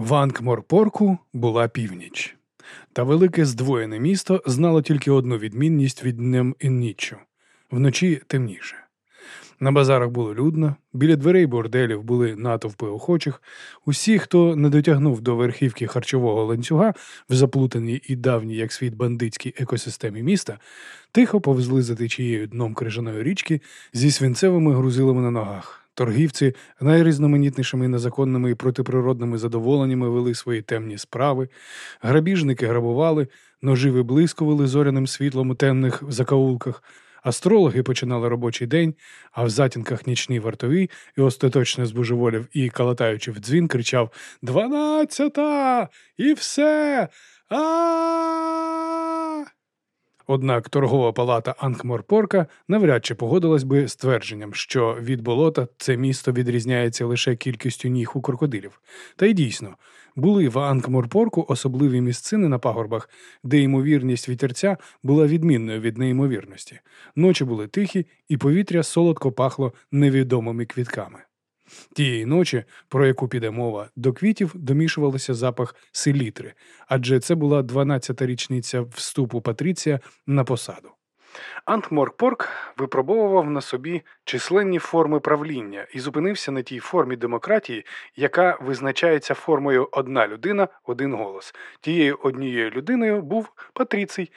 В Анкморпорку була північ. Та велике здвоєне місто знало тільки одну відмінність від днем і ніччю вночі темніше. На базарах було людно, біля дверей борделів були натовпи охочих. Усі, хто не дотягнув до верхівки харчового ланцюга в заплутаній і давній, як світ бандитській екосистемі міста, тихо повзли за течією дном крижаної річки зі свинцевими грузилами на ногах. Торгівці найрізноманітнішими незаконними і протиприродними задоволеннями вели свої темні справи, грабіжники грабували, ножі виблискували зоряним світлом у темних закаулках. Астрологи починали робочий день, а в затінках нічний вартовий і остаточно збожеволів і, калатаючи в дзвін, кричав Дванадцята! І все! а Однак торгова палата Анкморпорка навряд чи погодилась би з твердженням, що від болота це місто відрізняється лише кількістю ніг у крокодилів. Та й дійсно, були в Анкморпорку особливі місцини на пагорбах, де ймовірність вітерця була відмінною від неймовірності. Ночі були тихі, і повітря солодко пахло невідомими квітками. Тієї ночі, про яку піде мова, до квітів домішувалося запах селітри, адже це була 12-та річниця вступу Патріція на посаду. Антморкпорк випробовував на собі численні форми правління і зупинився на тій формі демократії, яка визначається формою одна людина, один голос. Тією однією людиною був Патріцій,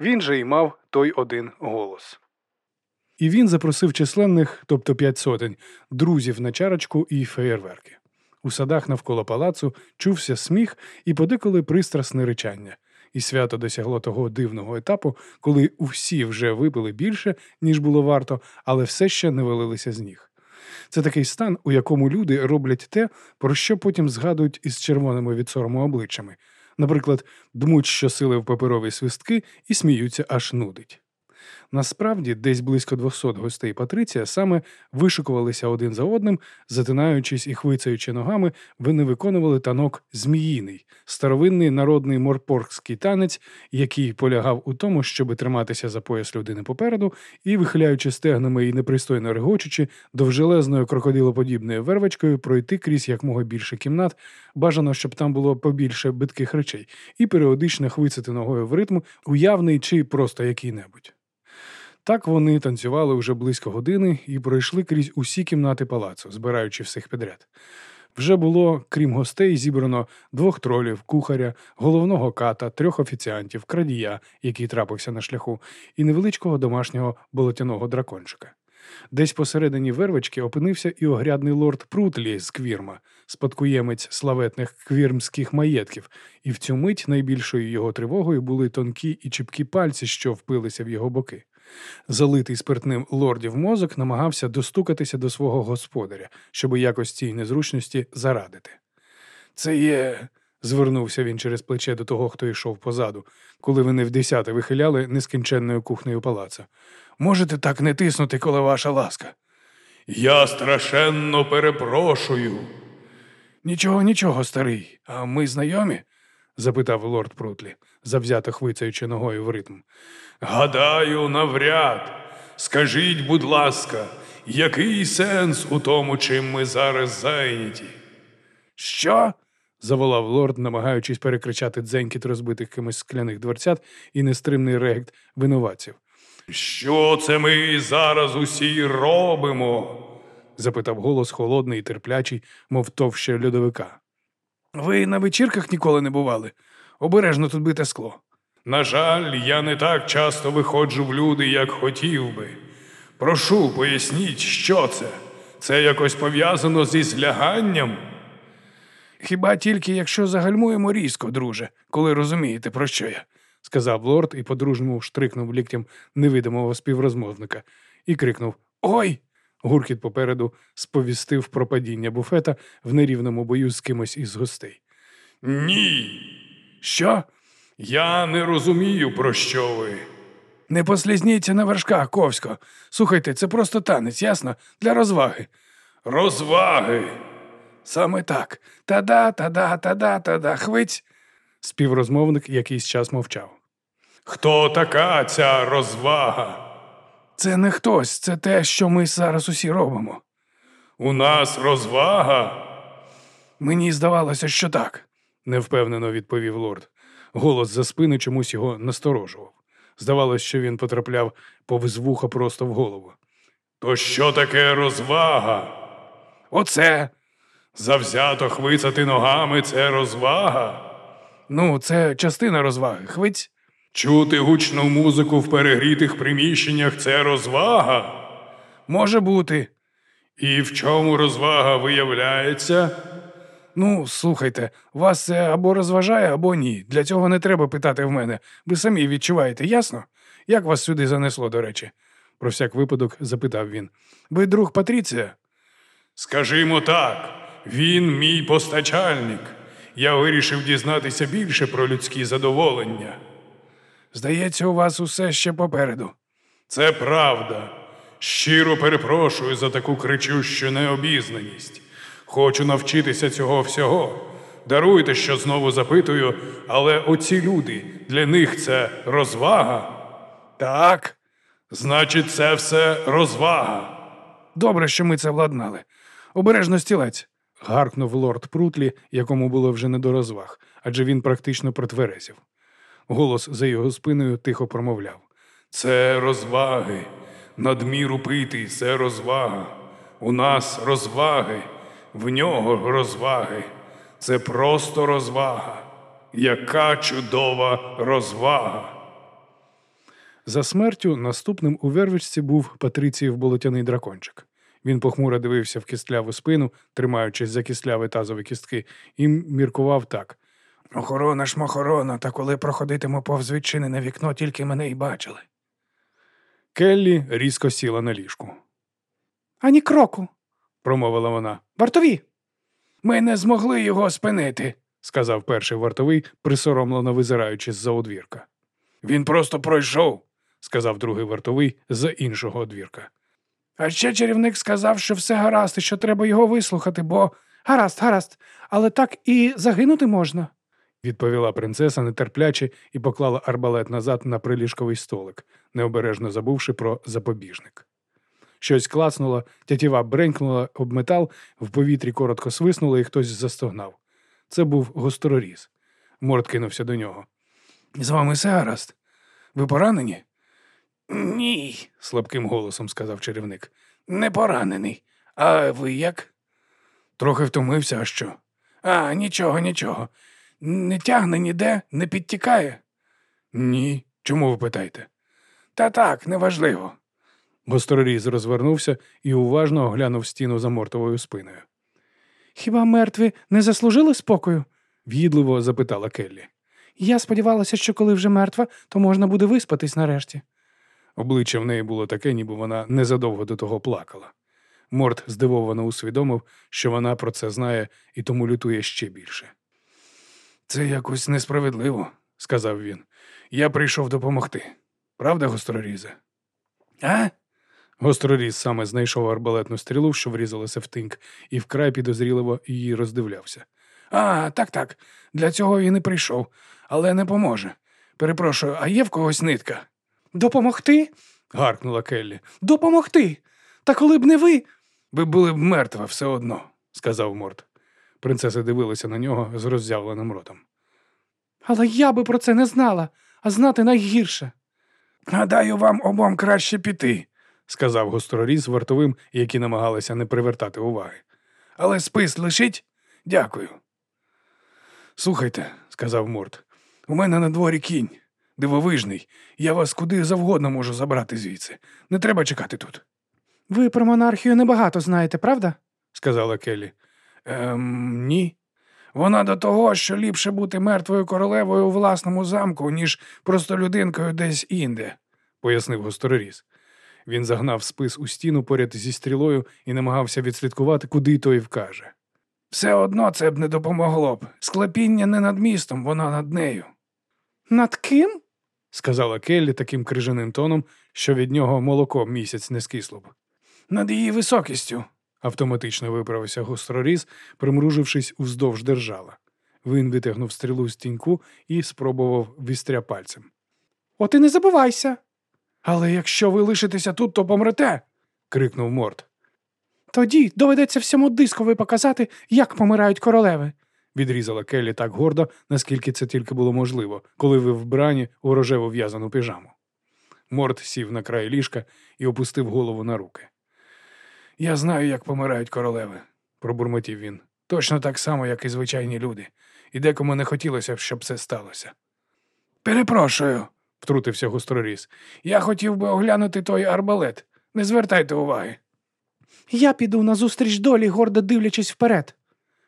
він же й мав той один голос. І він запросив численних, тобто п'ять сотень, друзів на чарочку і феєрверки. У садах навколо палацу чувся сміх і подеколи пристрасне речання і свято досягло того дивного етапу, коли усі вже випили більше, ніж було варто, але все ще не валилися з ніг. Це такий стан, у якому люди роблять те, про що потім згадують із червоними від сорому обличчями. Наприклад, дмуть щосили в паперові свистки і сміються, аж нудить. Насправді, десь близько 200 гостей Патриція саме вишикувалися один за одним, затинаючись і хвицаючи ногами, вони виконували танок Зміїний, старовинний народний морпоркський танець, який полягав у тому, щоб триматися за пояс людини попереду і, вихиляючи стегнами і непристойно регочучи, довжелезною крокодилоподібною вервочкою пройти крізь якмога більше кімнат, бажано, щоб там було побільше битких речей, і періодично хвицати ногою в ритм, уявний чи просто який-небудь. Так вони танцювали вже близько години і пройшли крізь усі кімнати палацу, збираючи всіх підряд. Вже було, крім гостей, зібрано двох тролів, кухаря, головного ката, трьох офіціантів, крадія, який трапився на шляху, і невеличкого домашнього болотяного дракончика. Десь посередині вервички опинився і огрядний лорд Прутлі з квірма, спадкоємець славетних квірмських маєтків, і в цю мить найбільшою його тривогою були тонкі і чіпкі пальці, що впилися в його боки. Залитий спиртним лордів мозок намагався достукатися до свого господаря, щоб якось цій незручності зарадити. Це є. звернувся він через плече до того, хто йшов позаду, коли вони в десяте вихиляли нескінченною кухнею палаца. Можете так не тиснути, коли ваша ласка. Я страшенно перепрошую. Нічого, нічого, старий, а ми знайомі? запитав лорд Прутлі, завзято хвицаючи ногою в ритм. Гадаю, навряд. Скажіть, будь ласка, який сенс у тому, чим ми зараз зайняті? Що? заволав лорд, намагаючись перекричати дзенькіт розбитих кимось скляних дверцят і нестримний регт винуватців. Що це ми зараз усі робимо? запитав голос холодний і терплячий, мов товще льодовика. Ви на вечірках ніколи не бували. Обережно тут бите скло. На жаль, я не так часто виходжу в люди, як хотів би. Прошу, поясніть, що це? Це якось пов'язано зі зляганням? Хіба тільки якщо загальмуємо різко, друже, коли розумієте, про що я, сказав лорд і по-дружньому штрикнув ліктям невидимого співрозмовника і крикнув Ой! Гуркіт попереду сповістив про падіння буфета в нерівному бою з кимось із гостей. Ні. Що? Я не розумію, про що ви. Не послізніться на вершках, Ковсько. Слухайте, це просто танець, ясно? Для розваги. Розваги. Саме так. Та-да, та-да, та-да, та-да, хвиць. Співрозмовник якийсь час мовчав. Хто така ця розвага? Це не хтось, це те, що ми зараз усі робимо. У нас розвага. Мені здавалося, що так, невпевнено відповів лорд. Голос за спини чомусь його насторожував. Здавалось, що він потрапляв повз вуха просто в голову. То що таке розвага? Оце. Завзято хвицати ногами це розвага. Ну, це частина розваги. Хвиць. Чути гучну музику в перегрітих приміщеннях це розвага. Може бути. І в чому розвага виявляється? Ну, слухайте, вас це або розважає, або ні. Для цього не треба питати в мене. Ви самі відчуваєте, ясно? Як вас сюди занесло, до речі? Про всяк випадок запитав він. Ви друг Патріція? Скажімо так, він мій постачальник. Я вирішив дізнатися більше про людські задоволення. Здається, у вас усе ще попереду. Це правда. Щиро перепрошую за таку кричущу необізнаність. Хочу навчитися цього всього. Даруйте, що знову запитую, але оці люди для них це розвага. Так. Значить, це все розвага. Добре, що ми це владнали. Обережно стілець. гаркнув лорд Прутлі, якому було вже не до розваг, адже він практично протверезів. Голос за його спиною тихо промовляв. Це розваги. Надміру пити це розвага. У нас розваги, в нього розваги. Це просто розвага. Яка чудова розвага. За смертю наступним у вервичці був Патріціїв болотяний дракончик. Він похмуро дивився в кістляву спину, тримаючись за кістляві тазові кістки, і міркував так. Охорона ж мохорона, та коли проходитиму повз відчинене вікно, тільки мене й бачили. Келлі різко сіла на ліжку. Ані кроку, промовила вона. Вартові. Ми не змогли його спинити, сказав перший вартовий, присоромлено визираючи з-за одвірка. Він просто пройшов, сказав другий вартовий з іншого одвірка. А ще чарівник сказав, що все гаразд і що треба його вислухати, бо гаразд, гаразд, але так і загинути можна, відповіла принцеса нетерпляче і поклала арбалет назад на приліжковий столик, необережно забувши про запобіжник. Щось клацнуло, тятіва бренькнула об метал, в повітрі коротко свиснуло, і хтось застогнав. Це був гостроріз. Морд кинувся до нього. З вами все? Ви поранені? Ні, слабким голосом сказав чарівник. Не поранений. А ви як? Трохи втомився, а що? А, нічого, нічого. Не тягне ніде, не підтікає? Ні. Чому ви питаєте? Та так, неважливо. Гостроріз розвернувся і уважно оглянув стіну за мортовою спиною. Хіба мертві не заслужили спокою? в'їдливо запитала Келлі. Я сподівалася, що коли вже мертва, то можна буде виспатись нарешті. Обличчя в неї було таке, ніби вона незадовго до того плакала. Морт здивовано усвідомив, що вона про це знає і тому лютує ще більше. Це якось несправедливо, сказав він. Я прийшов допомогти. Правда, гострорізе? А? Гостроріз саме знайшов арбалетну стрілу, що врізалася в тинк, і вкрай підозріливо її роздивлявся. А, так, так. Для цього він і прийшов, але не поможе. Перепрошую, а є в когось нитка? Допомогти? гаркнула Келлі. Допомогти. Та коли б не ви. Ви були б мертва все одно, сказав Морт. Принцеса дивилася на нього з роззявленим ротом. Але я би про це не знала, а знати найгірше. Гадаю, вам обом краще піти, сказав гостроріз вартовим, які намагалися не привертати уваги. Але спис лишить? Дякую. Слухайте, сказав Морт, у мене на дворі кінь. Дивовижний. Я вас куди завгодно можу забрати звідси. Не треба чекати тут. Ви про монархію небагато знаєте, правда? сказала Келлі. Ем, ні. Вона до того, що ліпше бути мертвою королевою у власному замку, ніж просто людинкою десь інде, пояснив гостроріз. Він загнав спис у стіну поряд зі стрілою і намагався відслідкувати, куди той вкаже. Все одно це б не допомогло б. Склепіння не над містом, воно над нею. Над ким? сказала Келлі таким крижаним тоном, що від нього молоко місяць не скисло б. Над її високістю, автоматично виправився гостроріз, примружившись уздовж держала. Він витягнув стрілу з тіньку і спробував вістря пальцем. От і не забувайся. Але якщо ви лишитеся тут, то помрете. крикнув Морт. Тоді доведеться всьому дискові показати, як помирають королеви, відрізала Келлі так гордо, наскільки це тільки було можливо, коли ви вбрані у рожеву в'язану піжаму. Морт сів на край ліжка і опустив голову на руки. Я знаю, як помирають королеви, пробурмотів він. Точно так само, як і звичайні люди, і декому не хотілося, щоб це сталося. Перепрошую, втрутився гостроріз. Я хотів би оглянути той арбалет. Не звертайте уваги. Я піду назустріч долі, гордо дивлячись вперед,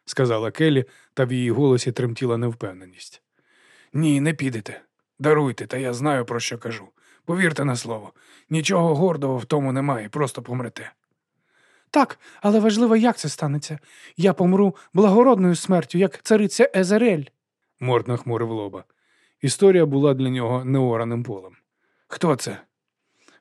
сказала Келлі, та в її голосі тремтіла невпевненість. Ні, не підете. Даруйте, та я знаю, про що кажу. Повірте на слово, нічого гордого в тому немає, просто помрете. Так, але важливо, як це станеться. Я помру благородною смертю, як цариця Езерель. Морд нахмурив лоба. Історія була для нього неораним полем. Хто це?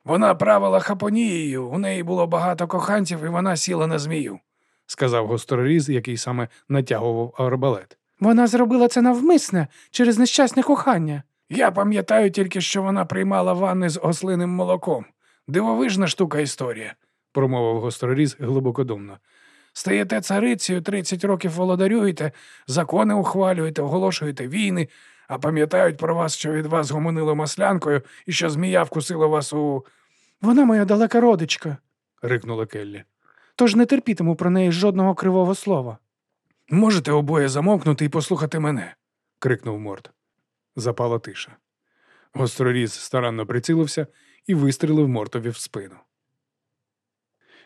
Вона правила хапонією, у неї було багато коханців, і вона сіла на змію, сказав гостроріз, який саме натягував арбалет. Вона зробила це навмисне через нещасне кохання. Я пам'ятаю тільки, що вона приймала ванни з ослиним молоком. Дивовижна штука історія, промовив гостроріз глибокодумно. Стаєте царицею, 30 років володарюєте, закони ухвалюєте, оголошуєте війни, а пам'ятають про вас, що від вас гомонило маслянкою і що змія вкусила вас у. Вона моя далека родичка, рикнула Келлі. Тож не терпітиму про неї жодного кривого слова. Можете обоє замовкнути і послухати мене, крикнув Морд. Запала тиша. Гостроріз старанно прицілився і вистрілив Мортові в спину.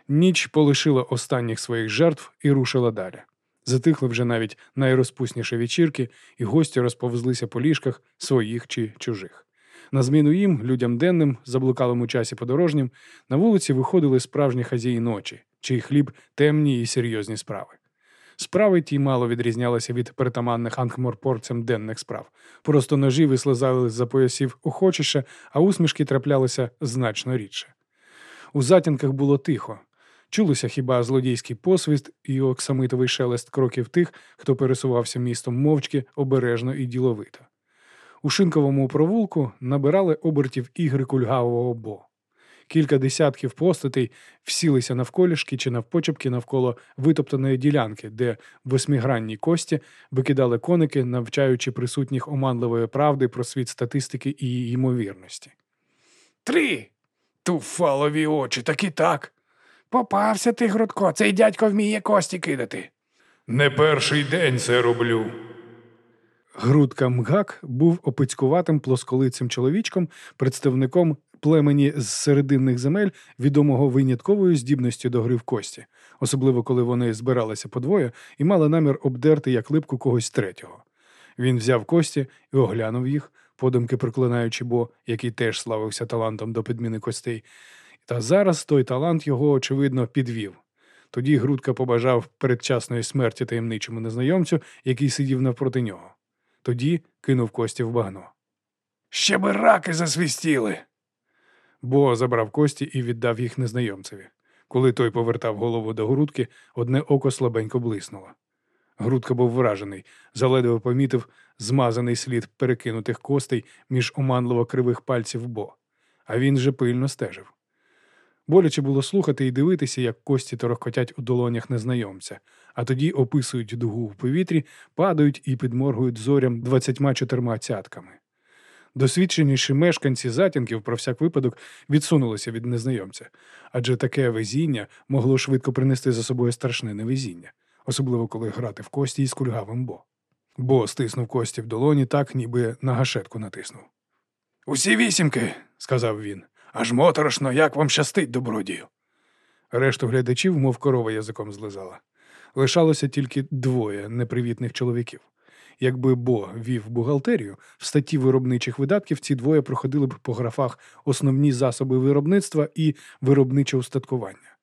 Ніч полишила останніх своїх жертв і рушила далі. Затихли вже навіть найрозпусніші вечірки, і гості розповзлися по ліжках своїх чи чужих. На зміну їм, людям денним, заблукалим у часі подорожнім, на вулиці виходили справжні хазії ночі, чий хліб темні і серйозні справи. Справи ті мало відрізнялися від притаманних анкморпорцям денних справ. Просто ножі вислизали з-за поясів охочіше, а усмішки траплялися значно рідше. У затінках було тихо. Чулося хіба злодійський посвіст і оксамитовий шелест кроків тих, хто пересувався містом мовчки, обережно і діловито. У шинковому провулку набирали обертів ігри кульгавого бо. Кілька десятків постатей всілися навколішки чи навпочепки навколо витоптаної ділянки, де восьмигранні кості викидали коники, навчаючи присутніх оманливої правди про світ статистики і ймовірності. Три. Туфалові очі, так і так. Попався ти, Грудко, цей дядько вміє кості кидати. Не перший день це роблю. Грудка Мгак був опицькуватим плосколицим чоловічком, представником племені з серединних земель, відомого винятковою здібністю до гри в кості, особливо коли вони збиралися подвоє і мали намір обдерти як липку когось третього. Він взяв кості і оглянув їх, подумки проклинаючи бо, який теж славився талантом до підміни костей. Та зараз той талант його, очевидно, підвів. Тоді Грудка побажав передчасної смерті таємничому незнайомцю, який сидів навпроти нього. Тоді кинув кості в багно. Ще би раки засвістіли. Бо забрав кості і віддав їх незнайомцеві. Коли той повертав голову до грудки, одне око слабенько блиснуло. Грудка був вражений, заледве помітив змазаний слід перекинутих костей між оманливо кривих пальців Бо, а він же пильно стежив. Боляче було слухати і дивитися, як кості торохкотять у долонях незнайомця, а тоді описують дугу в повітрі, падають і підморгують зорям двадцятьма чотирма цятками. Досвідченіші мешканці затінків про всяк випадок відсунулися від незнайомця, адже таке везіння могло швидко принести за собою страшне невезіння, особливо коли грати в кості із кульгавим бо. Бо стиснув кості в долоні так, ніби на гашетку натиснув. Усі вісімки, сказав він. Аж моторошно, як вам щастить, добродію. Решту глядачів, мов корова язиком злизала. Лишалося тільки двоє непривітних чоловіків. Якби Бо вів бухгалтерію, в статті виробничих видатків ці двоє проходили б по графах основні засоби виробництва і виробниче устаткування.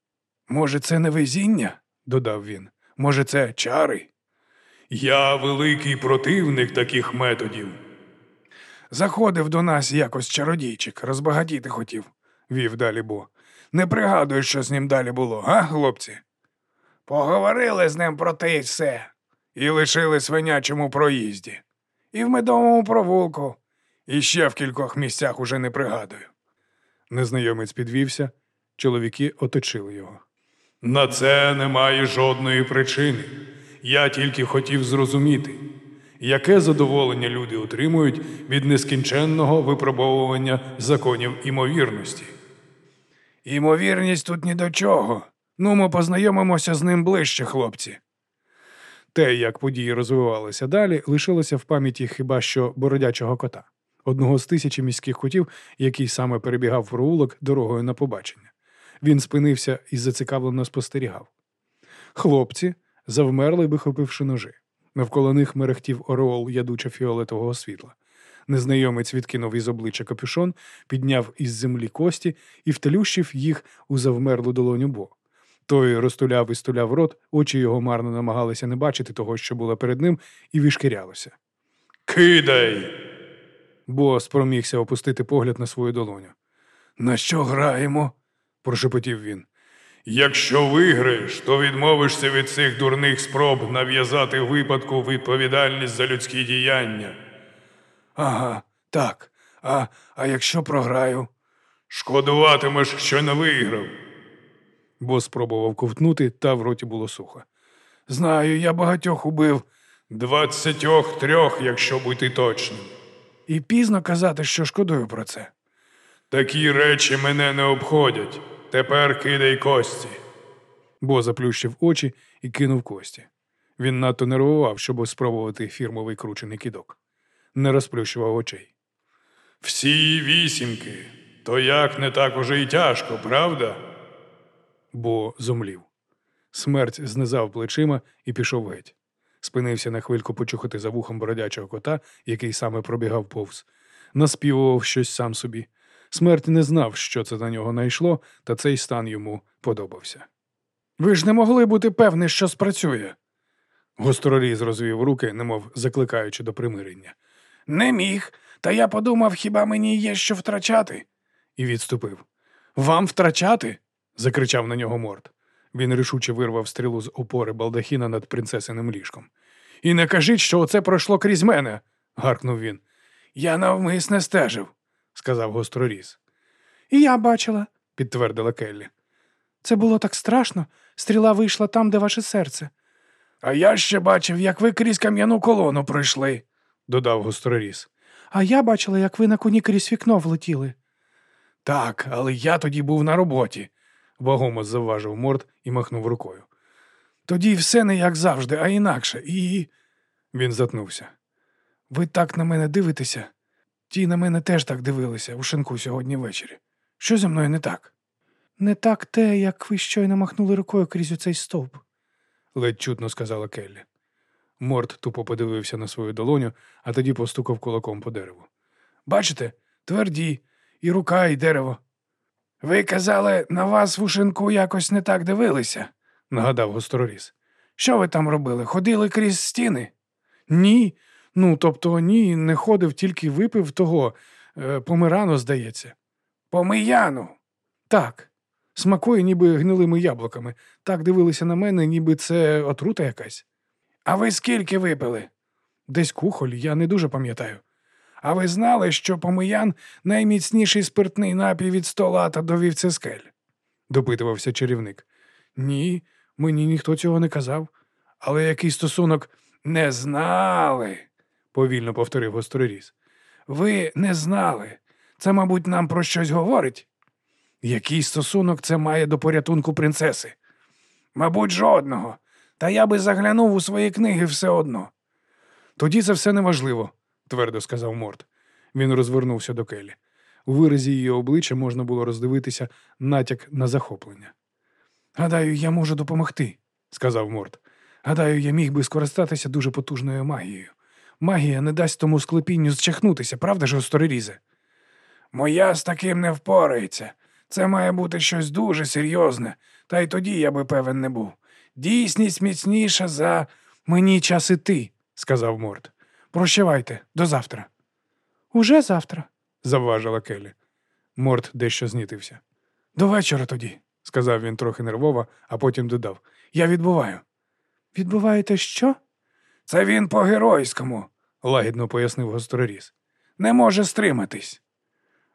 Може, це не везіння? додав він. Може, це чари? Я великий противник таких методів. Заходив до нас якось чародійчик, розбагатіти хотів, вів далі Бо. Не пригадую, що з ним далі було, га, хлопці? Поговорили з ним про те й все, і лишили свинячому проїзді, і в медовому провулку, і ще в кількох місцях уже не пригадую. Незнайомець підвівся, чоловіки оточили його. На це немає жодної причини. Я тільки хотів зрозуміти, яке задоволення люди отримують від нескінченного випробовування законів імовірності. Імовірність тут ні до чого. Ну, ми познайомимося з ним ближче, хлопці. Те, як події розвивалися далі, лишилося в пам'яті хіба що бородячого кота, одного з тисячі міських котів, який саме перебігав провулок дорогою на побачення. Він спинився і зацікавлено спостерігав. Хлопці завмерли, вихопивши ножи. Навколо них мерехтів ореол ядучо фіолетового світла. Незнайомець відкинув із обличчя капюшон, підняв із землі кості і втелющив їх у завмерлу долоню Бо. Той розтуляв і стуляв рот, очі його марно намагалися не бачити того, що було перед ним, і вишкірялося. Кидай! Бо спромігся опустити погляд на свою долоню. На що граємо? прошепотів він. Якщо виграєш, то відмовишся від цих дурних спроб нав'язати випадку відповідальність за людські діяння. Ага, так. А, а якщо програю? Шкодуватимеш, що не виграв. Бо спробував ковтнути, та в роті було сухо. Знаю, я багатьох убив. Двадцятьох трьох, якщо бути точним. І пізно казати, що шкодую про це. Такі речі мене не обходять. Тепер кидай кості. Бо заплющив очі і кинув кості. Він надто нервував, щоб спробувати фірмовий кручений кидок. Не розплющував очей. Всі вісімки. То як не так уже й тяжко, правда? Бо зумлів. Смерть знизав плечима і пішов геть. Спинився на хвильку почухати за вухом бородячого кота, який саме пробігав повз. Наспівував щось сам собі. Смерть не знав, що це на нього найшло, та цей стан йому подобався. Ви ж не могли бути певні, що спрацює. Гостроріз розвів руки, немов закликаючи до примирення. Не міг, та я подумав, хіба мені є що втрачати? І відступив. Вам втрачати? закричав на нього морд. Він рішуче вирвав стрілу з опори балдахіна над принцесиним ліжком. І не кажіть, що оце пройшло крізь мене. гаркнув він. Я навмисне стежив, сказав гостроріз. І я бачила, підтвердила Келлі. Це було так страшно. Стріла вийшла там, де ваше серце. А я ще бачив, як ви крізь кам'яну колону пройшли, додав гостроріз. А я бачила, як ви на коні крізь вікно влетіли. Так, але я тоді був на роботі, вагомо завважив морд і махнув рукою. Тоді все не як завжди, а інакше, і. Він затнувся. Ви так на мене дивитеся? Ті на мене теж так дивилися у шинку сьогодні ввечері. Що зі мною не так? Не так те, як ви щойно махнули рукою крізь оцей стовп, ледь чутно сказала Келлі. Морд тупо подивився на свою долоню, а тоді постукав кулаком по дереву. Бачите, тверді, і рука, і дерево. Ви казали, на вас в ушинку якось не так дивилися, нагадав гостроріз. Що ви там робили? Ходили крізь стіни? Ні. Ну, тобто ні, не ходив, тільки випив того е, помирану, здається. Помияну? Так. Смакує, ніби гнилими яблуками. Так дивилися на мене, ніби це отрута якась. А ви скільки випили? Десь кухоль, я не дуже пам'ятаю. А ви знали, що помиян найміцніший спиртний напій від стола та до вівцескель? допитувався чарівник. Ні, мені ніхто цього не казав. Але який стосунок не знали, повільно повторив гостроріз. Ви не знали. Це, мабуть, нам про щось говорить. Який стосунок це має до порятунку принцеси? Мабуть, жодного. Та я би заглянув у свої книги все одно. Тоді це все неважливо, твердо сказав Морт. Він розвернувся до Келі. У виразі її обличчя можна було роздивитися натяк на захоплення. Гадаю, я можу допомогти, сказав Морт. Гадаю, я міг би скористатися дуже потужною магією. Магія не дасть тому склепінню зчахнутися, правда ж, осторорізе? Моя з таким не впорається. Це має бути щось дуже серйозне, та й тоді я би певен не був. Дійсність міцніша за мені час іти, сказав Морд. Прощавайте, до завтра. Уже завтра, завважила Келі. Морд дещо знітився. До вечора тоді, сказав він трохи нервово, а потім додав. Я відбуваю. Відбуваєте що? Це він по-геройському, лагідно пояснив гостроріз. Не може стриматись.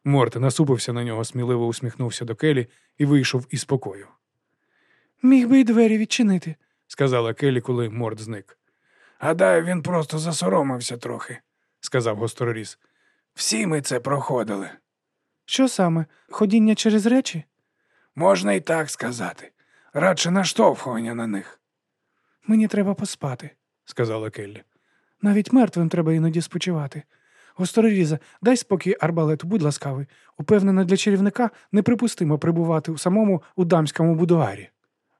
Морт насупився на нього, сміливо усміхнувся до келі і вийшов із покою. Міг би й двері відчинити, сказала Келі, коли морд зник. Гадаю, він просто засоромився трохи, сказав гостроріз. всі ми це проходили. Що саме? Ходіння через речі? Можна і так сказати. Радше наштовхування на них. Мені треба поспати, сказала Келлі. Навіть мертвим треба іноді спочивати. Гостроріза, дай спокій арбалету, будь ласкавий. Упевнено, для чарівника неприпустимо прибувати у самому у дамському будуарі.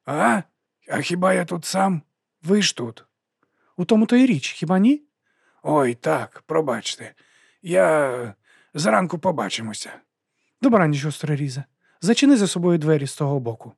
А? А хіба я тут сам? Ви ж тут. У тому то й річ, хіба ні? Ой, так, пробачте. Я зранку побачимося. Добраніч, гостроріза. Зачини за собою двері з того боку.